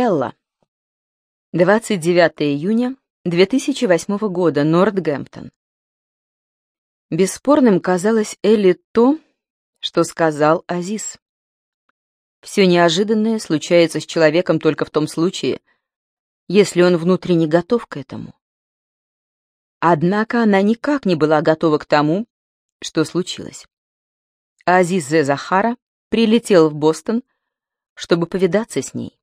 Элла. 29 июня 2008 года, Нортгемптон. Бесспорным казалось Элли то, что сказал Азиз. Все неожиданное случается с человеком только в том случае, если он внутренне готов к этому. Однако она никак не была готова к тому, что случилось. Азиз Зе Захара прилетел в Бостон, чтобы повидаться с ней.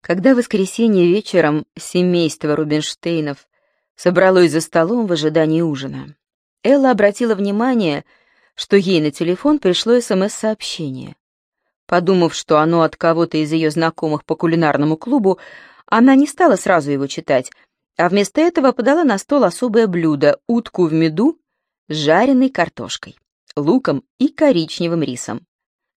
Когда в воскресенье вечером семейство Рубинштейнов собралось за столом в ожидании ужина, Элла обратила внимание, что ей на телефон пришло СМС-сообщение. Подумав, что оно от кого-то из ее знакомых по кулинарному клубу, она не стала сразу его читать, а вместо этого подала на стол особое блюдо — утку в меду с жареной картошкой, луком и коричневым рисом.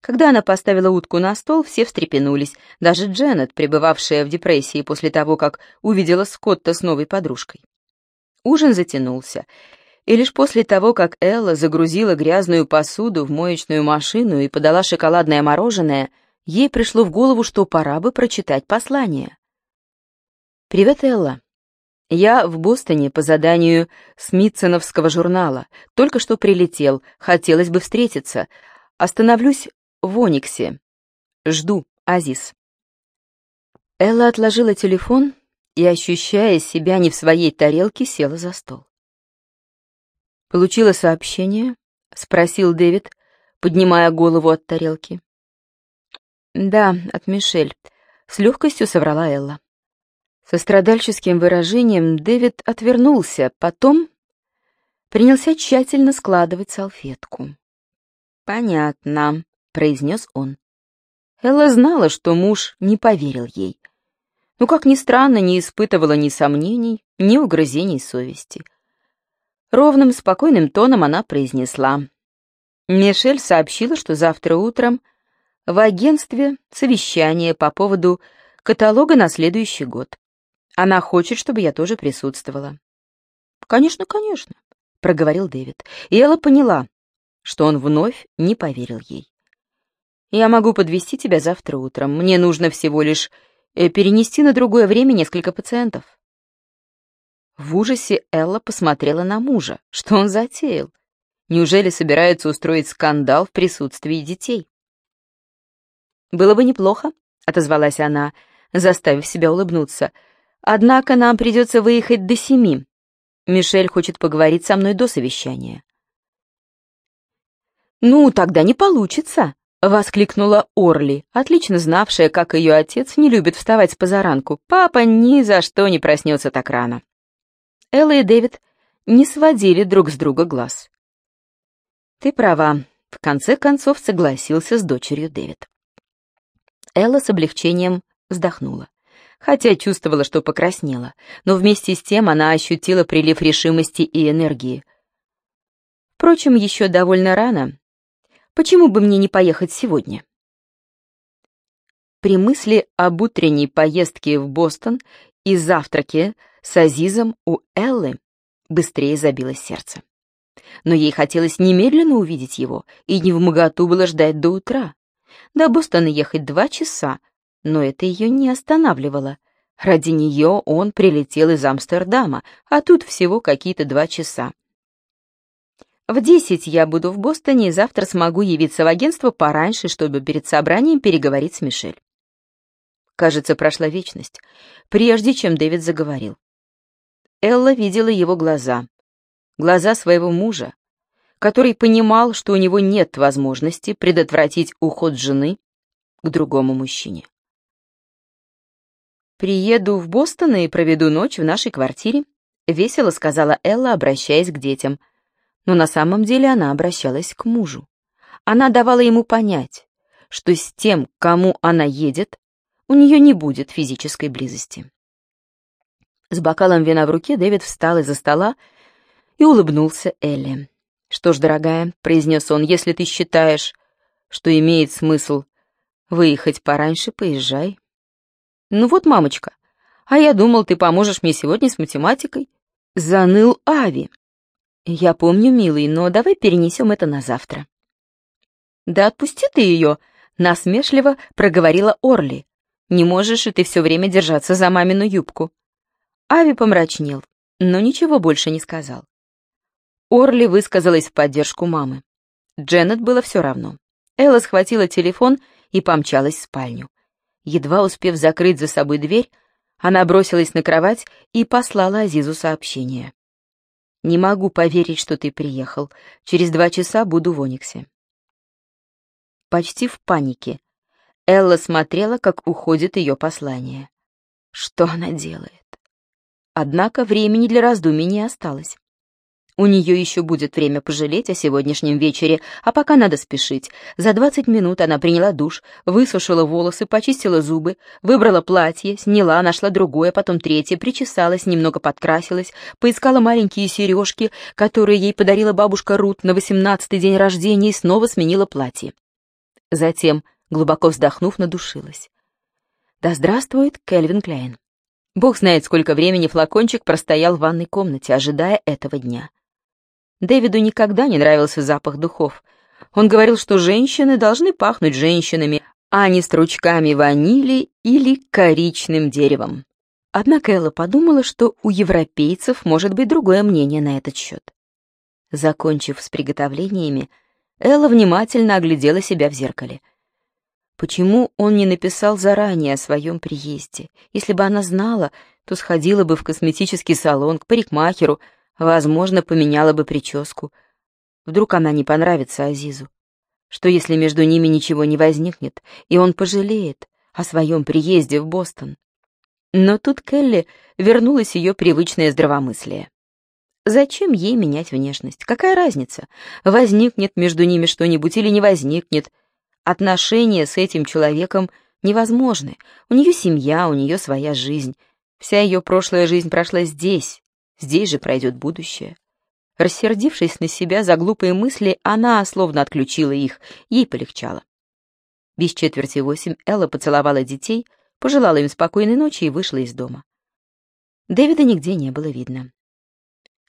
Когда она поставила утку на стол, все встрепенулись, даже Дженнет, пребывавшая в депрессии после того, как увидела Скотта с новой подружкой. Ужин затянулся, и лишь после того, как Элла загрузила грязную посуду в моечную машину и подала шоколадное мороженое, ей пришло в голову, что пора бы прочитать послание. «Привет, Элла. Я в Бостоне по заданию Смитсоновского журнала. Только что прилетел, хотелось бы встретиться. Остановлюсь в Ониксе. Жду, Азис. Элла отложила телефон и, ощущая себя не в своей тарелке, села за стол. «Получила сообщение?» — спросил Дэвид, поднимая голову от тарелки. «Да, от Мишель», — с легкостью соврала Элла. Со страдальческим выражением Дэвид отвернулся, потом принялся тщательно складывать салфетку. «Понятно», произнес он. Элла знала, что муж не поверил ей. Но, как ни странно, не испытывала ни сомнений, ни угрызений совести. Ровным, спокойным тоном она произнесла. Мишель сообщила, что завтра утром в агентстве совещание по поводу каталога на следующий год. Она хочет, чтобы я тоже присутствовала. «Конечно, конечно», — проговорил Дэвид. И Элла поняла, что он вновь не поверил ей. Я могу подвести тебя завтра утром. Мне нужно всего лишь э, перенести на другое время несколько пациентов». В ужасе Элла посмотрела на мужа. Что он затеял? Неужели собирается устроить скандал в присутствии детей? «Было бы неплохо», — отозвалась она, заставив себя улыбнуться. «Однако нам придется выехать до семи. Мишель хочет поговорить со мной до совещания». «Ну, тогда не получится», Воскликнула Орли, отлично знавшая, как ее отец не любит вставать позаранку. Папа ни за что не проснется так рано. Элла и Дэвид не сводили друг с друга глаз. «Ты права», — в конце концов согласился с дочерью Дэвид. Элла с облегчением вздохнула, хотя чувствовала, что покраснела, но вместе с тем она ощутила прилив решимости и энергии. Впрочем, еще довольно рано, Почему бы мне не поехать сегодня? При мысли об утренней поездке в Бостон и завтраке с Азизом у Эллы быстрее забилось сердце. Но ей хотелось немедленно увидеть его, и не в моготу было ждать до утра. До Бостона ехать два часа, но это ее не останавливало. Ради нее он прилетел из Амстердама, а тут всего какие-то два часа. В десять я буду в Бостоне и завтра смогу явиться в агентство пораньше, чтобы перед собранием переговорить с Мишель. Кажется, прошла вечность, прежде чем Дэвид заговорил. Элла видела его глаза, глаза своего мужа, который понимал, что у него нет возможности предотвратить уход жены к другому мужчине. «Приеду в Бостон и проведу ночь в нашей квартире», — весело сказала Элла, обращаясь к детям — но на самом деле она обращалась к мужу. Она давала ему понять, что с тем, кому она едет, у нее не будет физической близости. С бокалом вина в руке Дэвид встал из-за стола и улыбнулся Элли. «Что ж, дорогая», — произнес он, — «если ты считаешь, что имеет смысл выехать пораньше, поезжай». «Ну вот, мамочка, а я думал, ты поможешь мне сегодня с математикой». Заныл Ави. «Я помню, милый, но давай перенесем это на завтра». «Да отпусти ты ее», — насмешливо проговорила Орли. Не можешь и ты все время держаться за мамину юбку». Ави помрачнел, но ничего больше не сказал. Орли высказалась в поддержку мамы. Дженнет было все равно. Элла схватила телефон и помчалась в спальню. Едва успев закрыть за собой дверь, она бросилась на кровать и послала Азизу сообщение. «Не могу поверить, что ты приехал. Через два часа буду в Ониксе». Почти в панике. Элла смотрела, как уходит ее послание. Что она делает? Однако времени для раздумий не осталось. У нее еще будет время пожалеть о сегодняшнем вечере, а пока надо спешить. За 20 минут она приняла душ, высушила волосы, почистила зубы, выбрала платье, сняла, нашла другое, потом третье, причесалась, немного подкрасилась, поискала маленькие сережки, которые ей подарила бабушка Рут на 18-й день рождения и снова сменила платье. Затем, глубоко вздохнув, надушилась. Да здравствует Кельвин Клейн. Бог знает, сколько времени флакончик простоял в ванной комнате, ожидая этого дня. Дэвиду никогда не нравился запах духов. Он говорил, что женщины должны пахнуть женщинами, а не стручками ванили или коричным деревом. Однако Элла подумала, что у европейцев может быть другое мнение на этот счет. Закончив с приготовлениями, Элла внимательно оглядела себя в зеркале. Почему он не написал заранее о своем приезде? Если бы она знала, то сходила бы в косметический салон, к парикмахеру, Возможно, поменяла бы прическу. Вдруг она не понравится Азизу. Что если между ними ничего не возникнет, и он пожалеет о своем приезде в Бостон? Но тут Келли вернулось ее привычное здравомыслие. Зачем ей менять внешность? Какая разница? Возникнет между ними что-нибудь или не возникнет? Отношения с этим человеком невозможны. У нее семья, у нее своя жизнь. Вся ее прошлая жизнь прошла здесь, Здесь же пройдет будущее. Рассердившись на себя за глупые мысли, она словно отключила их, ей полегчало. Без четверти восемь Элла поцеловала детей, пожелала им спокойной ночи и вышла из дома. Дэвида нигде не было видно.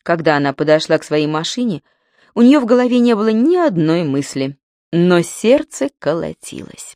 Когда она подошла к своей машине, у нее в голове не было ни одной мысли, но сердце колотилось.